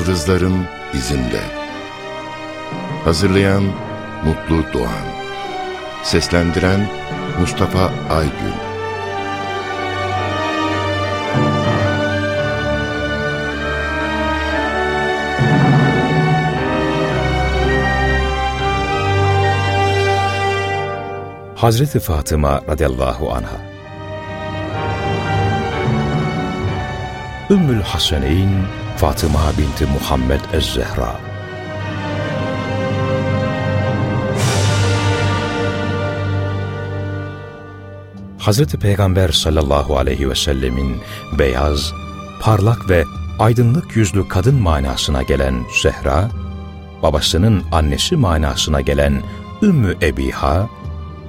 Yıldızların izinde. Hazırlayan Mutlu Doğan. Seslendiren Mustafa Aygün. Hazreti Fatıma radıyallahu anha Ümmül Haseneyn Fatıma binti Muhammed Ez-Zehra. Hazreti Peygamber sallallahu aleyhi ve sellemin beyaz, parlak ve aydınlık yüzlü kadın manasına gelen Zehra, babasının annesi manasına gelen Ümmü Ebiha,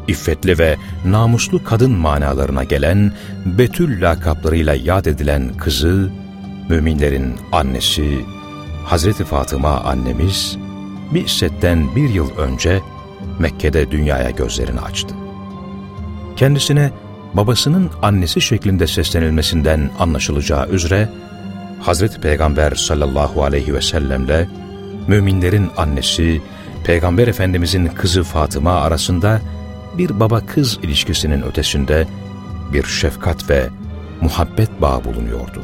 iffetli ve namuslu kadın manalarına gelen Betül lakaplarıyla yad edilen kızı, müminlerin annesi, Hazreti Fatıma annemiz, bir setten bir yıl önce Mekke'de dünyaya gözlerini açtı. Kendisine babasının annesi şeklinde seslenilmesinden anlaşılacağı üzere, Hazreti Peygamber sallallahu aleyhi ve sellemle müminlerin annesi, Peygamber Efendimizin kızı Fatıma arasında bir baba-kız ilişkisinin ötesinde bir şefkat ve muhabbet bağı bulunuyordu.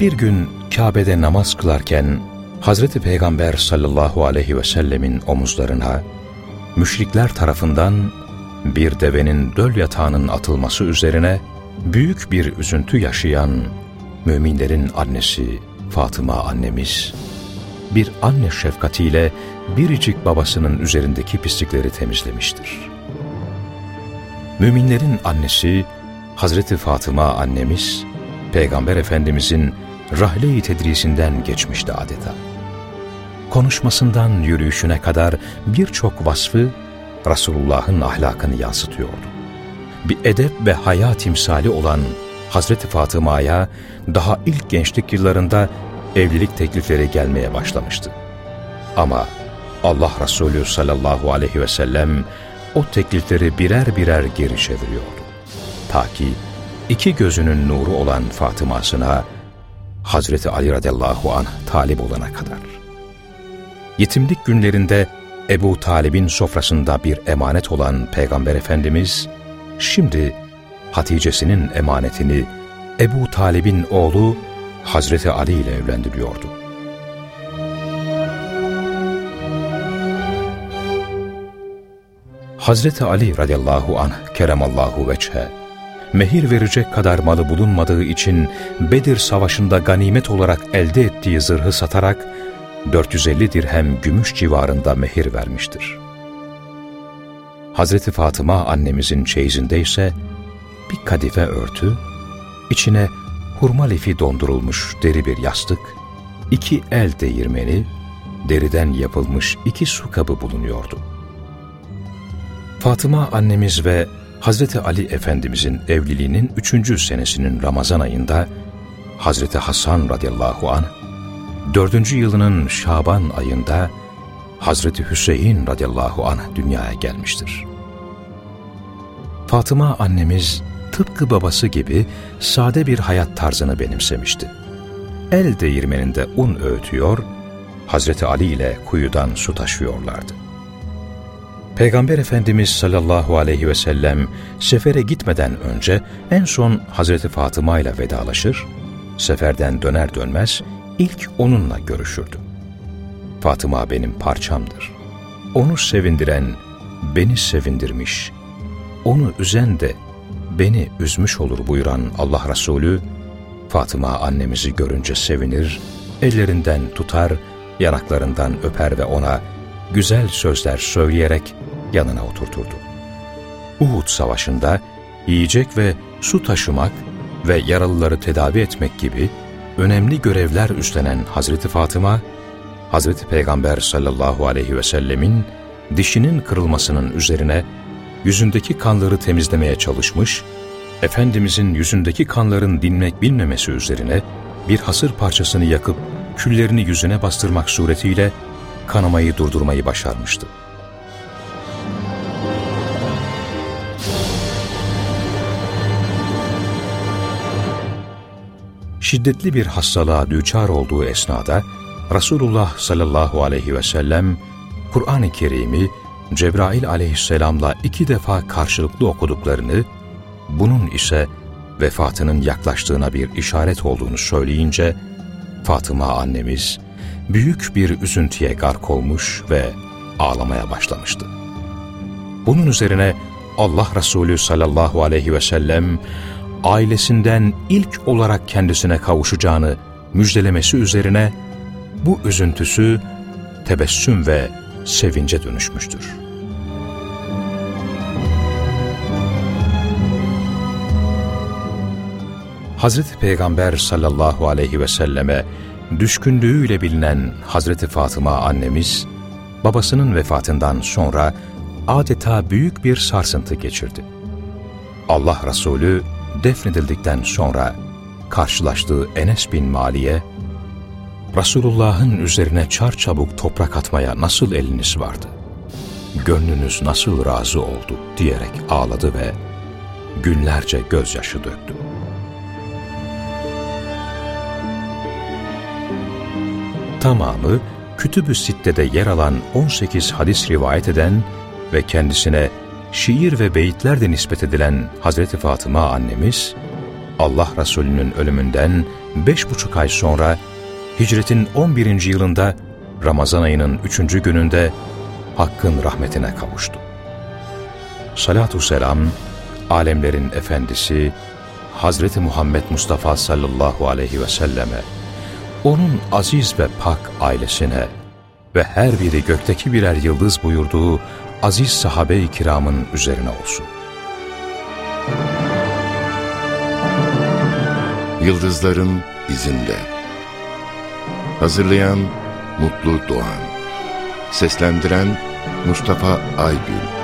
Bir gün Kabe'de namaz kılarken Hazreti Peygamber sallallahu aleyhi ve sellemin omuzlarına müşrikler tarafından bir devenin döl yatağının atılması üzerine büyük bir üzüntü yaşayan müminlerin annesi Fatıma annemiz bir anne şefkatiyle biricik babasının üzerindeki pislikleri temizlemiştir. Müminlerin annesi Hazreti Fatıma annemiz Peygamber Efendimizin rahle-i tedrisinden geçmişti adeta. Konuşmasından yürüyüşüne kadar birçok vasfı Resulullah'ın ahlakını yansıtıyordu. Bir edep ve haya timsali olan Hazreti Fatıma'ya daha ilk gençlik yıllarında evlilik teklifleri gelmeye başlamıştı. Ama Allah Resulü sallallahu aleyhi ve sellem o teklifleri birer birer geri çeviriyordu. Ta ki iki gözünün nuru olan Fatıma'sına Hazreti Ali radıyallahu anh talip olana kadar. Yetimlik günlerinde Ebu Talib'in sofrasında bir emanet olan Peygamber Efendimiz, şimdi Hatice'sinin emanetini Ebu Talib'in oğlu Hazreti Ali ile evlendiriyordu. Hazreti Ali radıyallahu anh keremallahu veçhe, mehir verecek kadar malı bulunmadığı için Bedir Savaşı'nda ganimet olarak elde ettiği zırhı satarak 450 dirhem gümüş civarında mehir vermiştir. Hazreti Fatıma annemizin çeyizinde ise bir kadife örtü, içine hurma lifi dondurulmuş deri bir yastık, iki el değirmeni, deriden yapılmış iki su kabı bulunuyordu. Fatıma annemiz ve Hazreti Ali Efendimizin evliliğinin üçüncü senesinin Ramazan ayında Hazreti Hasan radıyallahu anh, dördüncü yılının Şaban ayında Hazreti Hüseyin radıyallahu anh dünyaya gelmiştir. Fatıma annemiz tıpkı babası gibi sade bir hayat tarzını benimsemişti. El değirmeninde un öğütüyor, Hazreti Ali ile kuyudan su taşıyorlardı. Peygamber Efendimiz sallallahu aleyhi ve sellem sefere gitmeden önce en son Hazreti Fatıma ile vedalaşır, seferden döner dönmez ilk onunla görüşürdü. Fatıma benim parçamdır. Onu sevindiren beni sevindirmiş, onu üzen de beni üzmüş olur buyuran Allah Resulü, Fatıma annemizi görünce sevinir, ellerinden tutar, yanaklarından öper ve ona güzel sözler söyleyerek yanına oturturdu. Uhud Savaşı'nda yiyecek ve su taşımak ve yaralıları tedavi etmek gibi önemli görevler üstlenen Hazreti Fatıma, Hazreti Peygamber sallallahu aleyhi ve sellemin dişinin kırılmasının üzerine yüzündeki kanları temizlemeye çalışmış, Efendimizin yüzündeki kanların dinmek bilmemesi üzerine bir hasır parçasını yakıp küllerini yüzüne bastırmak suretiyle kanamayı durdurmayı başarmıştı. Şiddetli bir hastalığa düçar olduğu esnada Resulullah sallallahu aleyhi ve sellem Kur'an-ı Kerim'i Cebrail aleyhisselamla iki defa karşılıklı okuduklarını, bunun ise vefatının yaklaştığına bir işaret olduğunu söyleyince, Fatıma annemiz büyük bir üzüntüye gark olmuş ve ağlamaya başlamıştı. Bunun üzerine Allah Resulü sallallahu aleyhi ve sellem ailesinden ilk olarak kendisine kavuşacağını müjdelemesi üzerine bu üzüntüsü tebessüm ve sevince dönüşmüştür. Hazreti Peygamber sallallahu aleyhi ve selleme düşkünlüğüyle bilinen Hazreti Fatıma annemiz, babasının vefatından sonra adeta büyük bir sarsıntı geçirdi. Allah Resulü defnedildikten sonra karşılaştığı Enes bin Mali'ye, Resulullah'ın üzerine çarçabuk toprak atmaya nasıl eliniz vardı? Gönlünüz nasıl razı oldu diyerek ağladı ve günlerce gözyaşı döktü. Tamamı Kütüb-ü Sitte'de yer alan 18 hadis rivayet eden ve kendisine şiir ve beyitler de nispet edilen Hazreti Fatıma annemiz, Allah Resulü'nün ölümünden beş buçuk ay sonra hicretin 11. yılında Ramazan ayının üçüncü gününde Hakk'ın rahmetine kavuştu. Salatü selam, alemlerin efendisi Hazreti Muhammed Mustafa sallallahu aleyhi ve selleme, onun aziz ve pak ailesine ve her biri gökteki birer yıldız buyurduğu aziz sahabe-i kiramın üzerine olsun. Yıldızların izinde. Hazırlayan Mutlu Doğan. Seslendiren Mustafa Aygül